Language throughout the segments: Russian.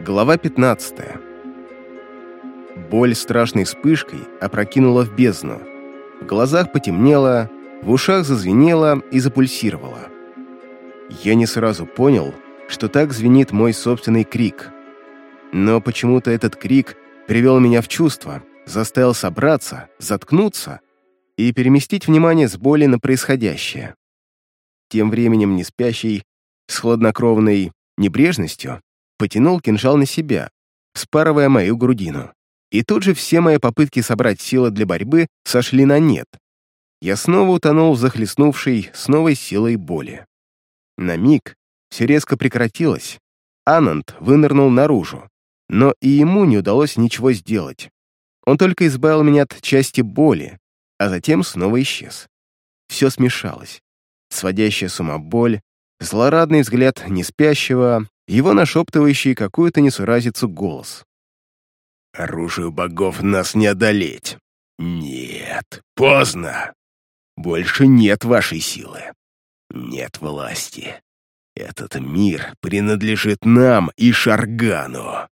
Глава 15. Боль страшной вспышкой опрокинула в бездну. В глазах потемнело, в ушах зазвенело и запульсировало. Я не сразу понял, что так звенит мой собственный крик. Но почему-то этот крик привел меня в чувство, заставил собраться, заткнуться и переместить внимание с боли на происходящее. Тем временем неспящий, с хладнокровной небрежностью, потянул кинжал на себя, спарывая мою грудину. И тут же все мои попытки собрать силы для борьбы сошли на нет. Я снова утонул в захлестнувшей с новой силой боли. На миг все резко прекратилось. Ананд вынырнул наружу, но и ему не удалось ничего сделать. Он только избавил меня от части боли, а затем снова исчез. Все смешалось. Сводящая с ума боль, злорадный взгляд неспящего, его нашептывающий какую-то несуразицу голос. «Оружию богов нас не одолеть. Нет, поздно. Больше нет вашей силы. Нет власти. Этот мир принадлежит нам и Шаргану».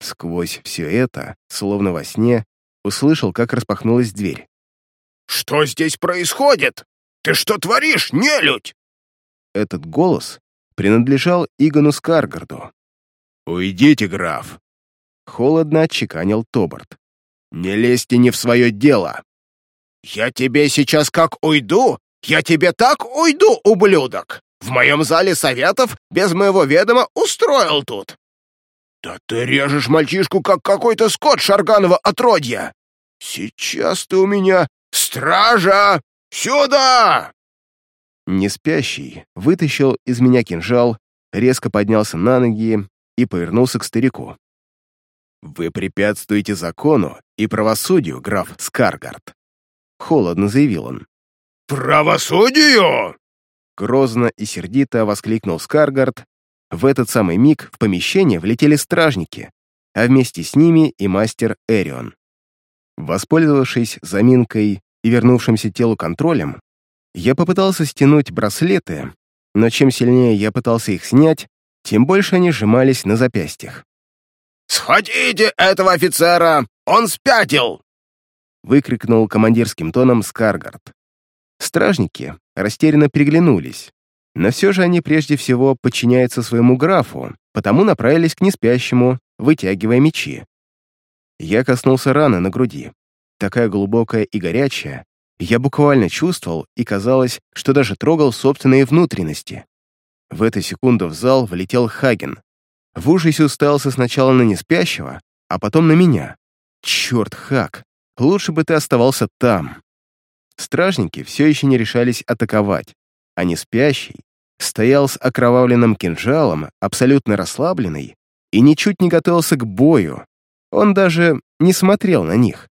Сквозь все это, словно во сне, услышал, как распахнулась дверь. «Что здесь происходит? Ты что творишь, нелюдь?» Этот голос принадлежал Игону Скаргарду. «Уйдите, граф!» Холодно отчеканил Тобарт. «Не лезьте не в свое дело!» «Я тебе сейчас как уйду? Я тебе так уйду, ублюдок! В моем зале советов без моего ведома устроил тут!» «Да ты режешь мальчишку, как какой-то скот шарганова отродья! Сейчас ты у меня... Стража! Сюда!» Неспящий вытащил из меня кинжал, резко поднялся на ноги и повернулся к старику. «Вы препятствуете закону и правосудию, граф Скаргард», — холодно заявил он. «Правосудию?» Грозно и сердито воскликнул Скаргард. В этот самый миг в помещение влетели стражники, а вместе с ними и мастер Эрион. Воспользовавшись заминкой и вернувшимся телу контролем, я попытался стянуть браслеты, но чем сильнее я пытался их снять, тем больше они сжимались на запястьях. «Схватите этого офицера! Он спятил!» выкрикнул командирским тоном Скаргард. Стражники растерянно переглянулись, но все же они прежде всего подчиняются своему графу, потому направились к неспящему, вытягивая мечи. Я коснулся раны на груди, такая глубокая и горячая, я буквально чувствовал и казалось, что даже трогал собственные внутренности. В эту секунду в зал влетел Хаген. В ужасе уставился сначала на неспящего, а потом на меня. Черт, Хак, лучше бы ты оставался там. Стражники все еще не решались атаковать, а неспящий стоял с окровавленным кинжалом, абсолютно расслабленный, и ничуть не готовился к бою. Он даже не смотрел на них.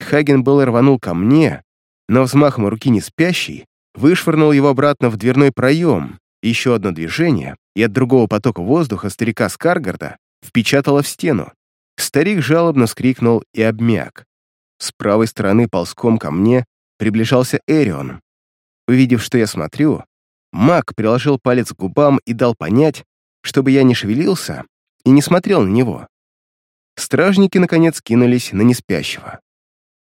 Хаген был рванул ко мне, но взмахом руки не спящий вышвырнул его обратно в дверной проем, еще одно движение, и от другого потока воздуха старика Скаргарда впечатало в стену. Старик жалобно скрикнул и обмяк. С правой стороны ползком ко мне приближался Эрион. Увидев, что я смотрю, маг приложил палец к губам и дал понять, чтобы я не шевелился и не смотрел на него. Стражники, наконец, кинулись на неспящего.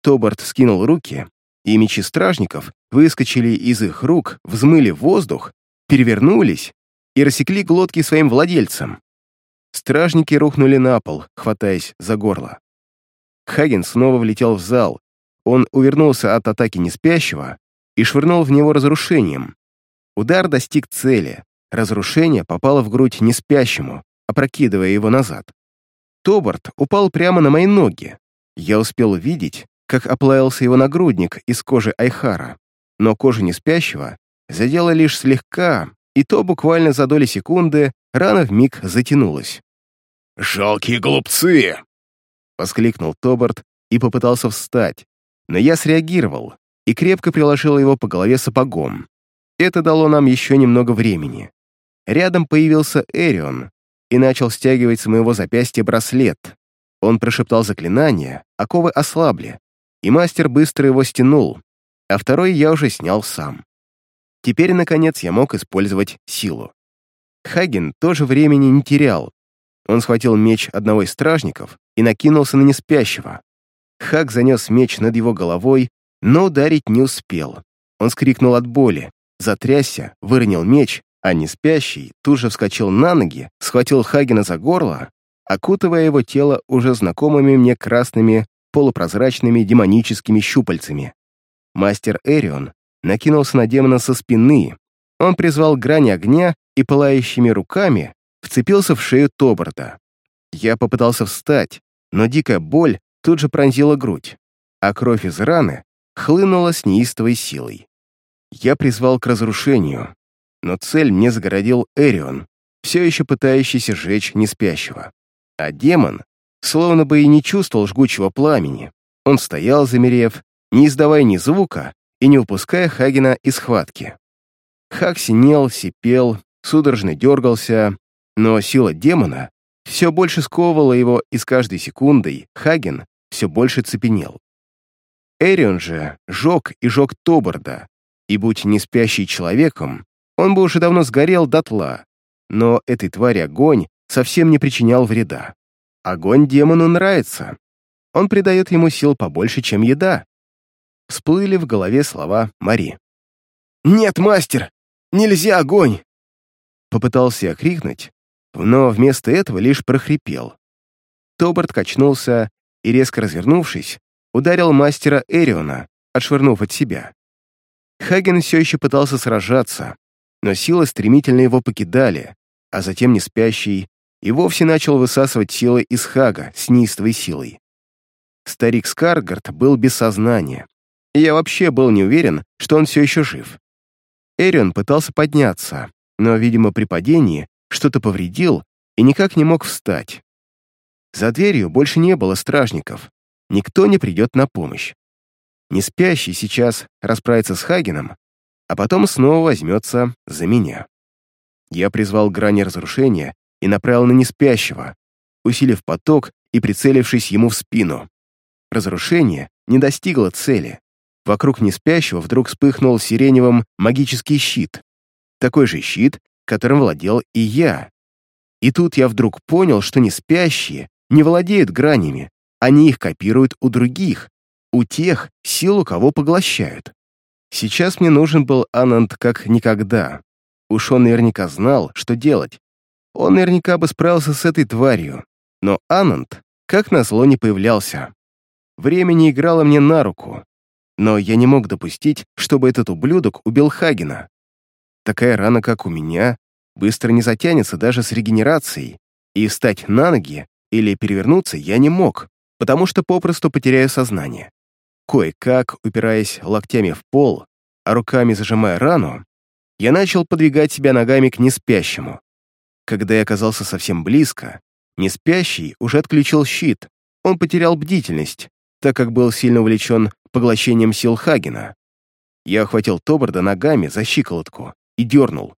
Тобарт скинул руки, и мечи стражников выскочили из их рук, взмыли воздух, перевернулись и рассекли глотки своим владельцам. Стражники рухнули на пол, хватаясь за горло. Хаген снова влетел в зал. Он увернулся от атаки неспящего и швырнул в него разрушением. Удар достиг цели. Разрушение попало в грудь неспящему, опрокидывая его назад. Тобарт упал прямо на мои ноги. Я успел увидеть, как оплавился его нагрудник из кожи Айхара, но кожу неспящего задела лишь слегка, и то буквально за доли секунды рана вмиг затянулась. «Жалкие глупцы!» — воскликнул Тобарт и попытался встать, но я среагировал и крепко приложил его по голове сапогом. Это дало нам еще немного времени. Рядом появился Эрион и начал стягивать с моего запястья браслет. Он прошептал заклинание, оковы ослабли, и мастер быстро его стянул, а второй я уже снял сам. Теперь, наконец, я мог использовать силу. Хаген тоже времени не терял. Он схватил меч одного из стражников и накинулся на неспящего. Хак занес меч над его головой, но ударить не успел. Он скрикнул от боли, затрясся, выронил меч, а неспящий тут же вскочил на ноги, схватил Хагена за горло, окутывая его тело уже знакомыми мне красными, полупрозрачными демоническими щупальцами. Мастер Эрион накинулся на демона со спины, он призвал грани огня и пылающими руками вцепился в шею Тобарда. Я попытался встать, но дикая боль тут же пронзила грудь, а кровь из раны хлынула с неистовой силой. Я призвал к разрушению, но цель мне загородил Эрион, все еще пытающийся сжечь неспящего. А демон словно бы и не чувствовал жгучего пламени. Он стоял, замерев, не издавая ни звука и не упуская Хагена из схватки. Хаг синел, сипел, судорожно дергался, но сила демона все больше сковывала его, и с каждой секундой Хаген все больше цепенел. Эрион же жег и жег Тобарда, и будь не спящий человеком, он бы уже давно сгорел дотла, но этой твари огонь совсем не причинял вреда. Огонь демону нравится. Он придает ему сил побольше, чем еда. Всплыли в голове слова Мари. «Нет, мастер! Нельзя огонь!» Попытался я крикнуть, но вместо этого лишь прохрипел. Тобарт качнулся и, резко развернувшись, ударил мастера Эриона, отшвырнув от себя. Хаген все еще пытался сражаться, но силы стремительно его покидали, а затем неспящий и вовсе начал высасывать силы из Хага с неистовой силой. Старик Скаргард был без сознания, и я вообще был не уверен, что он все еще жив. Эрион пытался подняться, но, видимо, при падении что-то повредил и никак не мог встать. За дверью больше не было стражников, никто не придет на помощь. Неспящий сейчас расправится с Хагеном, а потом снова возьмется за меня. Я призвал грани разрушения и направил на неспящего, усилив поток и прицелившись ему в спину. Разрушение не достигло цели. Вокруг неспящего вдруг вспыхнул сиреневым магический щит. Такой же щит, которым владел и я. И тут я вдруг понял, что неспящие не владеют гранями, они их копируют у других, у тех, силу кого поглощают. Сейчас мне нужен был Ананд как никогда. Уж он наверняка знал, что делать. Он наверняка бы справился с этой тварью. Но Ананд, как назло, не появлялся. Время не играло мне на руку. Но я не мог допустить, чтобы этот ублюдок убил Хагена. Такая рана, как у меня, быстро не затянется даже с регенерацией, и встать на ноги или перевернуться я не мог, потому что попросту потеряю сознание. Кое-как, упираясь локтями в пол, а руками зажимая рану, я начал подвигать себя ногами к неспящему. Когда я оказался совсем близко, неспящий уже отключил щит, он потерял бдительность, так как был сильно увлечен поглощением сил Хагена. Я охватил Тобарда ногами за щиколотку и дернул.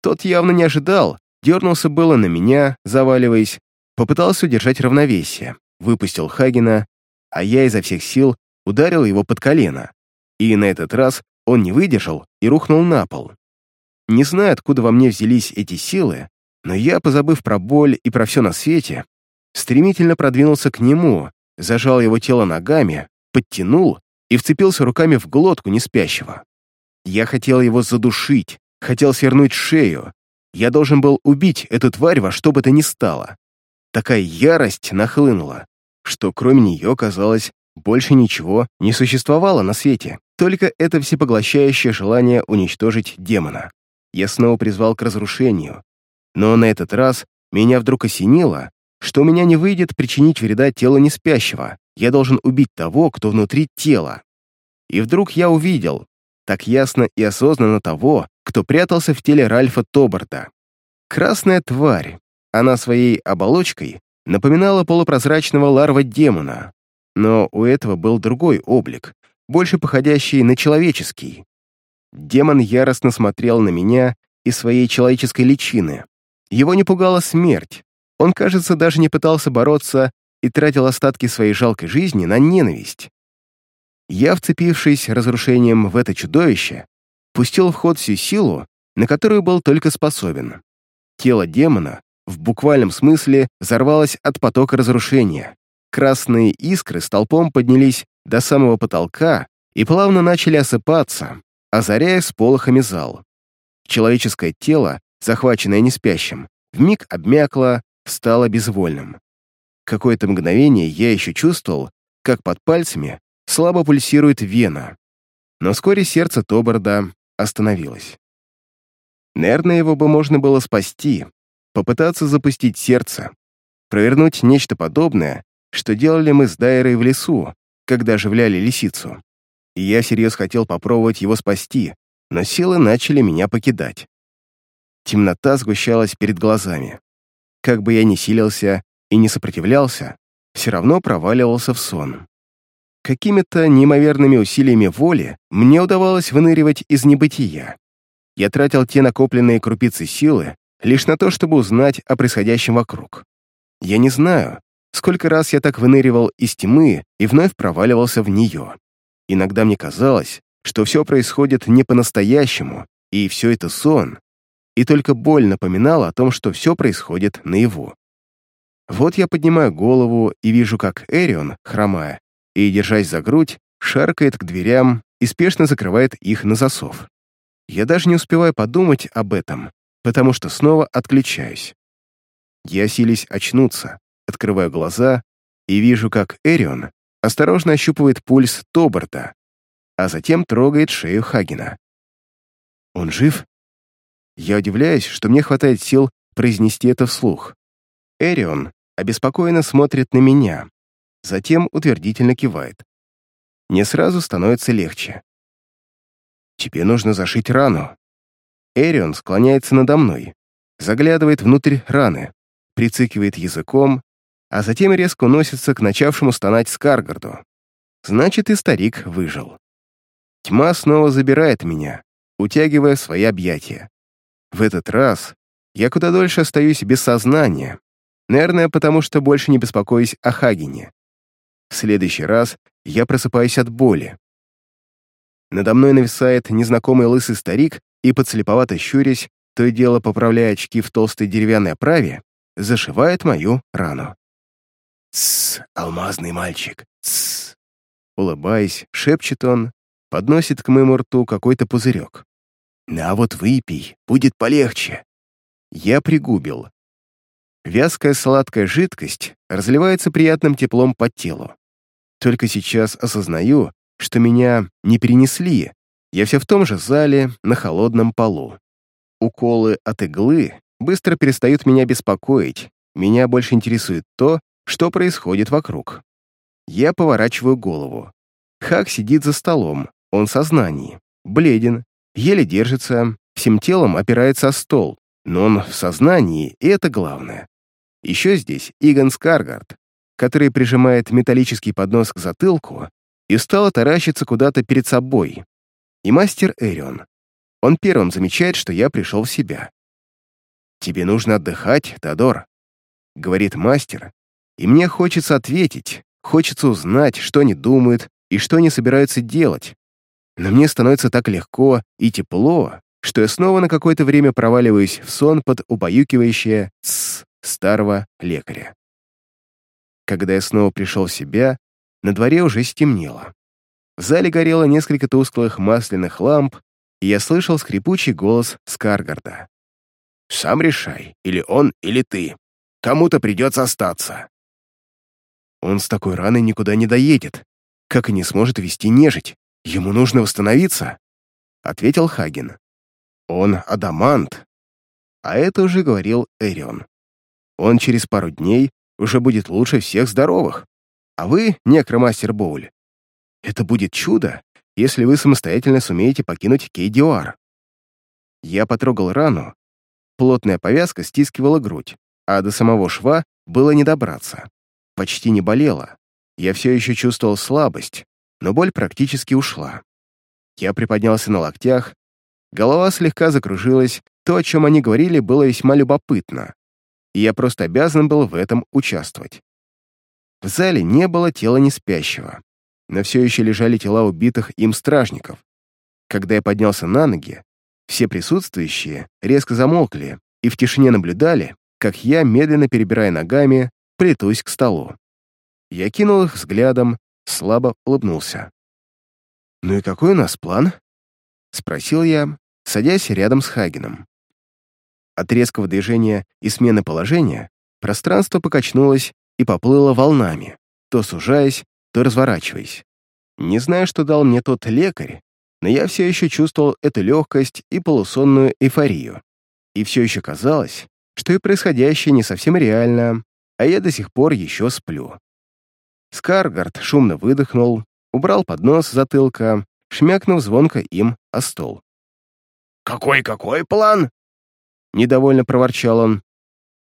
Тот явно не ожидал, дернулся было на меня, заваливаясь, попытался удержать равновесие, выпустил Хагена, а я изо всех сил ударил его под колено. И на этот раз он не выдержал и рухнул на пол. Не знаю, откуда во мне взялись эти силы, но я, позабыв про боль и про все на свете, стремительно продвинулся к нему, зажал его тело ногами, подтянул и вцепился руками в глотку неспящего. Я хотел его задушить, хотел свернуть шею. Я должен был убить эту тварь во что бы то ни стало. Такая ярость нахлынула, что кроме нее, казалось, больше ничего не существовало на свете, только это всепоглощающее желание уничтожить демона. Я снова призвал к разрушению, но на этот раз меня вдруг осенило, что у меня не выйдет причинить вреда телу неспящего, я должен убить того, кто внутри тела. И вдруг я увидел, так ясно и осознанно того, кто прятался в теле Ральфа Тобарта. Красная тварь, она своей оболочкой напоминала полупрозрачного ларва-демона, но у этого был другой облик, больше походящий на человеческий. Демон яростно смотрел на меня из своей человеческой личины. Его не пугала смерть. Он, кажется, даже не пытался бороться и тратил остатки своей жалкой жизни на ненависть. Я, вцепившись разрушением в это чудовище, пустил в ход всю силу, на которую был только способен. Тело демона в буквальном смысле взорвалась от потока разрушения. Красные искры столпом поднялись до самого потолка и плавно начали осыпаться, озаряя сполохами зал. Человеческое тело, захваченное неспящим, вмиг обмякло, стало безвольным. Какое-то мгновение я еще чувствовал, как под пальцами слабо пульсирует вена, но вскоре сердце Тобарда остановилось. Наверное, его бы можно было спасти, попытаться запустить сердце, провернуть нечто подобное, что делали мы с Дайрой в лесу, когда оживляли лисицу. И я всерьез хотел попробовать его спасти, но силы начали меня покидать. Темнота сгущалась перед глазами. Как бы я ни силился и не сопротивлялся, все равно проваливался в сон. Какими-то неимоверными усилиями воли мне удавалось выныривать из небытия. Я тратил те накопленные крупицы силы лишь на то, чтобы узнать о происходящем вокруг. Я не знаю, сколько раз я так выныривал из тьмы и вновь проваливался в нее. Иногда мне казалось, что все происходит не по-настоящему, и все это сон, и только боль напоминала о том, что все происходит наяву. Вот я поднимаю голову и вижу, как Эрион, хромая, и, держась за грудь, шаркает к дверям и спешно закрывает их на засов. Я даже не успеваю подумать об этом, потому что снова отключаюсь. Я сились очнуться, открываю глаза и вижу, как Эрион осторожно ощупывает пульс Тобарта, а затем трогает шею Хагена. Он жив? Я удивляюсь, что мне хватает сил произнести это вслух. Эрион обеспокоенно смотрит на меня, затем утвердительно кивает. Мне сразу становится легче. «Тебе нужно зашить рану». Эрион склоняется надо мной, заглядывает внутрь раны, прицикивает языком, а затем резко уносится к начавшему стонать Скаргарду. Значит, и старик выжил. Тьма снова забирает меня, утягивая в свои объятия. В этот раз я куда дольше остаюсь без сознания, наверное, потому что больше не беспокоюсь о Хагине. В следующий раз я просыпаюсь от боли. Надо мной нависает незнакомый лысый старик и, подслеповато щурясь, то и дело поправляя очки в толстой деревянной оправе, зашивает мою рану. «Тссс, алмазный мальчик, тссс!» Улыбаясь, шепчет он, подносит к моему рту какой-то пузырек. «На вот выпей, будет полегче». Я пригубил. Вязкая сладкая жидкость разливается приятным теплом по телу. Только сейчас осознаю, что меня не перенесли. Я все в том же зале, на холодном полу. Уколы от иглы быстро перестают меня беспокоить. Меня больше интересует то, что происходит вокруг. Я поворачиваю голову. Хак сидит за столом, он в сознании, бледен, еле держится, всем телом опирается о стол, но он в сознании, и это главное. Еще здесь Иган Скаргард, который прижимает металлический поднос к затылку и стал таращиться куда-то перед собой. И мастер Эрион. Он первым замечает, что я пришел в себя. «Тебе нужно отдыхать, Тодор», — говорит мастер, и мне хочется ответить, хочется узнать, что они думают и что они собираются делать. Но мне становится так легко и тепло, что я снова на какое-то время проваливаюсь в сон под убаюкивающее «с» старого лекаря. Когда я снова пришел в себя, на дворе уже стемнело. В зале горело несколько тусклых масляных ламп, и я слышал скрипучий голос Скаргарда. «Сам решай, или он, или ты. Кому-то придется остаться». Он с такой раной никуда не доедет, как и не сможет вести нежить. Ему нужно восстановиться, — ответил Хаген. Он адамант. А это уже говорил Эрион. Он через пару дней уже будет лучше всех здоровых. А вы, некромастер Боуль, это будет чудо, если вы самостоятельно сумеете покинуть Кейдиуар. Я потрогал рану. Плотная повязка стискивала грудь, а до самого шва было не добраться. Почти не болело. Я все еще чувствовал слабость, но боль практически ушла. Я приподнялся на локтях, голова слегка закружилась, то, о чем они говорили, было весьма любопытно и я просто обязан был в этом участвовать. В зале не было тела неспящего, но все еще лежали тела убитых им стражников. Когда я поднялся на ноги, все присутствующие резко замолкли и в тишине наблюдали, как я, медленно перебирая ногами, плетусь к столу. Я кинул их взглядом, слабо улыбнулся. «Ну и какой у нас план?» — спросил я, садясь рядом с Хагеном. От резкого движения и смены положения пространство покачнулось и поплыло волнами, то сужаясь, то разворачиваясь. Не знаю, что дал мне тот лекарь, но я все еще чувствовал эту легкость и полусонную эйфорию. И все еще казалось, что и происходящее не совсем реально, а я до сих пор еще сплю. Скаргард шумно выдохнул, убрал поднос с затылка, шмякнув звонко им о стол. «Какой-какой план?» Недовольно проворчал он.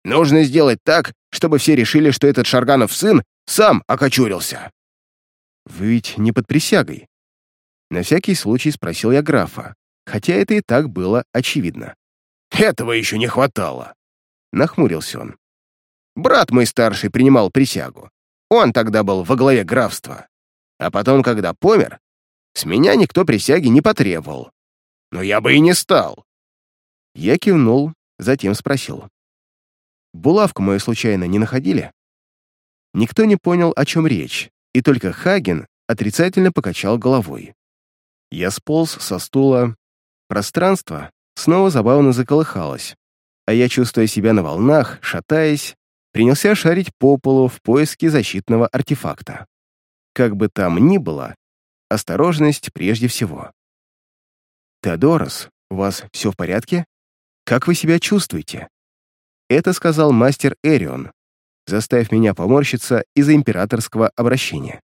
«Нужно сделать так, чтобы все решили, что этот Шарганов сын сам окочурился». «Вы ведь не под присягой?» На всякий случай спросил я графа, хотя это и так было очевидно. «Этого еще не хватало», — нахмурился он. «Брат мой старший принимал присягу. Он тогда был во главе графства. А потом, когда помер, с меня никто присяги не потребовал. Но я бы и не стал». Я кивнул, затем спросил. «Булавку мою случайно не находили?» Никто не понял, о чем речь, и только Хаген отрицательно покачал головой. Я сполз со стула. Пространство снова забавно заколыхалось, а я, чувствуя себя на волнах, шатаясь, принялся шарить по полу в поиске защитного артефакта. Как бы там ни было, осторожность прежде всего. «Теодорос, у вас все в порядке? Как вы себя чувствуете?» Это сказал мастер Эрион, заставив меня поморщиться из-за императорского обращения.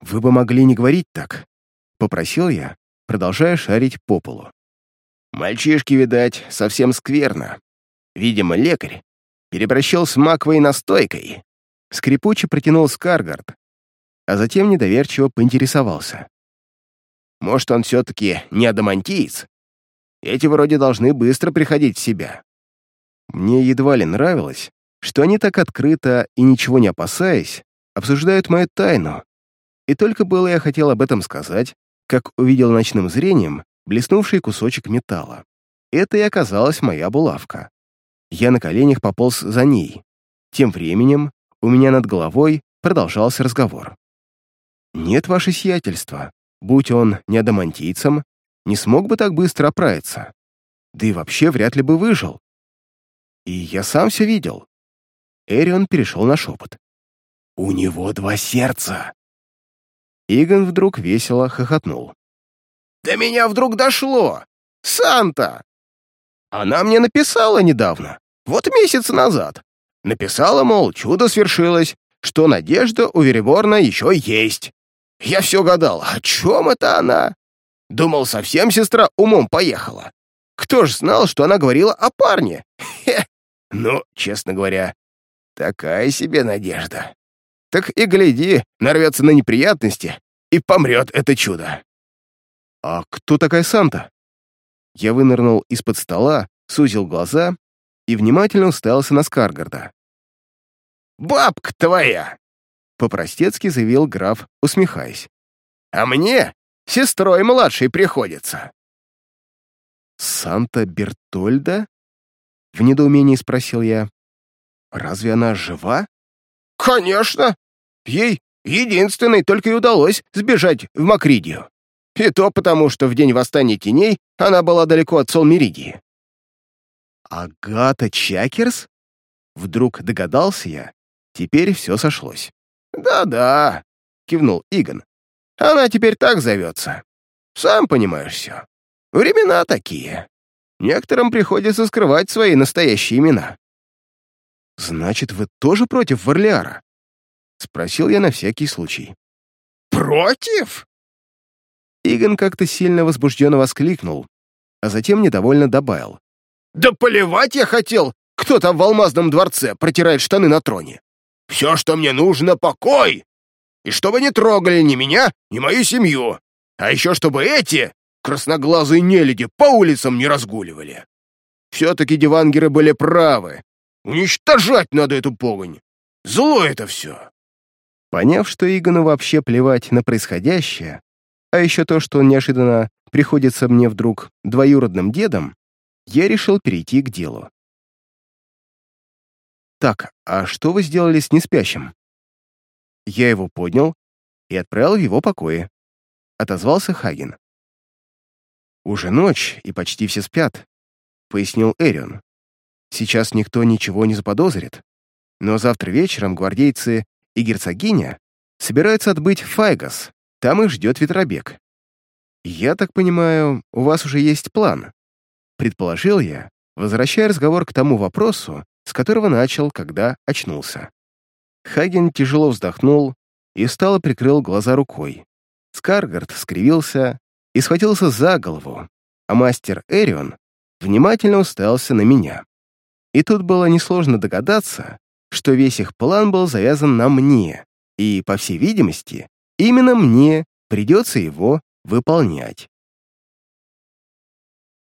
«Вы бы могли не говорить так», — попросил я, продолжая шарить по полу. «Мальчишки, видать, совсем скверно. Видимо, лекарь перебращал с маковой настойкой». Скрипуче протянул Скаргард, а затем недоверчиво поинтересовался. «Может, он все-таки не адамантиец? Эти вроде должны быстро приходить в себя». Мне едва ли нравилось, что они так открыто и ничего не опасаясь, обсуждают мою тайну. И только было я хотел об этом сказать, как увидел ночным зрением блеснувший кусочек металла. Это и оказалась моя булавка. Я на коленях пополз за ней. Тем временем у меня над головой продолжался разговор. «Нет, ваше сиятельство, будь он не адамантийцем, не смог бы так быстро оправиться. Да и вообще вряд ли бы выжил. И я сам все видел. Эрион перешел на шепот. «У него два сердца!» Игон вдруг весело хохотнул. «До меня вдруг дошло! Санта! Она мне написала недавно, вот месяц назад. Написала, мол, чудо свершилось, что надежда у Вереборна еще есть. Я все гадал, о чем это она? Думал, совсем сестра умом поехала. Кто ж знал, что она говорила о парне? Хе. Ну, честно говоря, Такая себе надежда. Так и гляди, нарвется на неприятности, и помрет это чудо. «А кто такая Санта?» Я вынырнул из-под стола, сузил глаза и внимательно уставился на Скаргарда. «Бабка твоя!» — по-простецки заявил граф, усмехаясь. «А мне сестрой младшей приходится». «Санта Бертольда?» — в недоумении спросил я. Разве она жива? Конечно. Ей единственной только и удалось сбежать в Макридию. И то потому, что в день восстания теней она была далеко от Солмеридии. Агата Чакерс? Вдруг догадался я. Теперь все сошлось. «Да-да», — кивнул Игон. «Она теперь так зовется. Сам понимаешь все. Времена такие. Некоторым приходится скрывать свои настоящие имена. «Значит, вы тоже против Варлиара?» — спросил я на всякий случай. «Против?» Игон как-то сильно возбужденно воскликнул, а затем недовольно добавил. «Да поливать я хотел! Кто там в алмазном дворце протирает штаны на троне? Все, что мне нужно, покой! И чтобы не трогали ни меня, ни мою семью! А еще чтобы эти, красноглазые нелюди, по улицам не разгуливали! Все-таки дивангеры были правы, Уничтожать надо эту погонь! Зло это все!» Поняв, что Игону вообще плевать на происходящее, а еще то, что он неожиданно приходится мне вдруг двоюродным дедом, я решил перейти к делу. Так, а что вы сделали с неспящим? Я его поднял и отправил в его покое. Отозвался Хаген. Уже ночь, и почти все спят, пояснил Эрион. Сейчас никто ничего не заподозрит. Но завтра вечером гвардейцы и герцогиня собираются отбыть в Файгас. Там их ждет ветробег. Я так понимаю, у вас уже есть план? Предположил я, возвращая разговор к тому вопросу, с которого начал, когда очнулся. Хаген тяжело вздохнул и устало прикрыл глаза рукой. Скаргард скривился и схватился за голову, а мастер Эрион внимательно уставился на меня. И тут было несложно догадаться, что весь их план был завязан на мне, и, по всей видимости, именно мне придется его выполнять.